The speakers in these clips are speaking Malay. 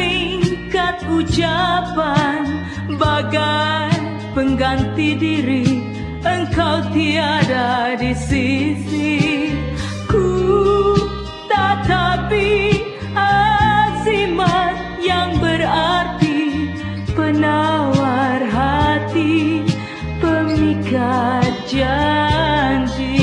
kepingkat ucapan bagai pengganti diri. Engkau tiada di sisi ku. Tatapi azimat yang berarti penawar hati pemikat janji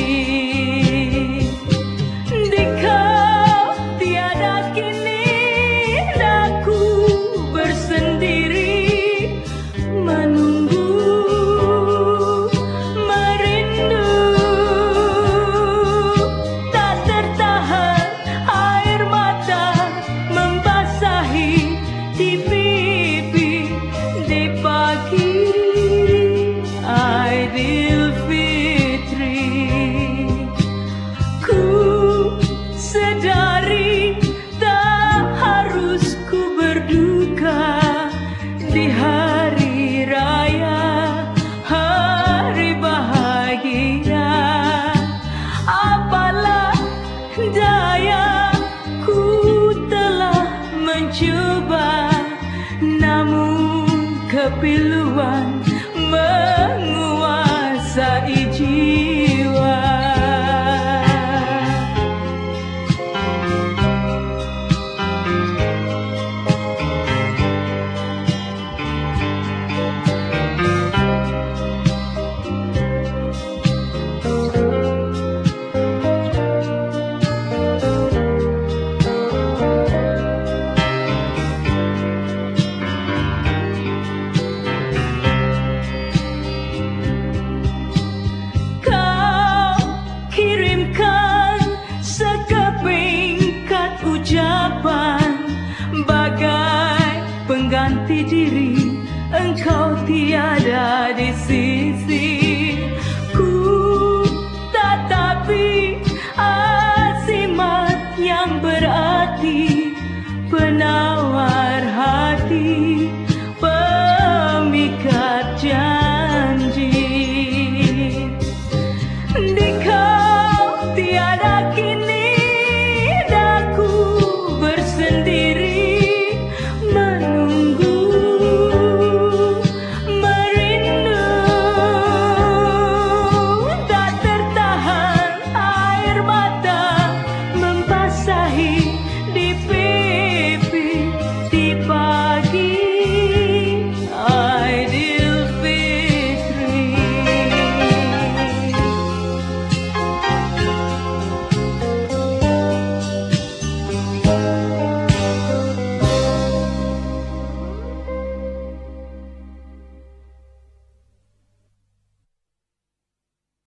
Namun kepiluan menang harapan bagai pengganti diri engkau tiada di sisi. Ku tetapi asimat yang berarti pernah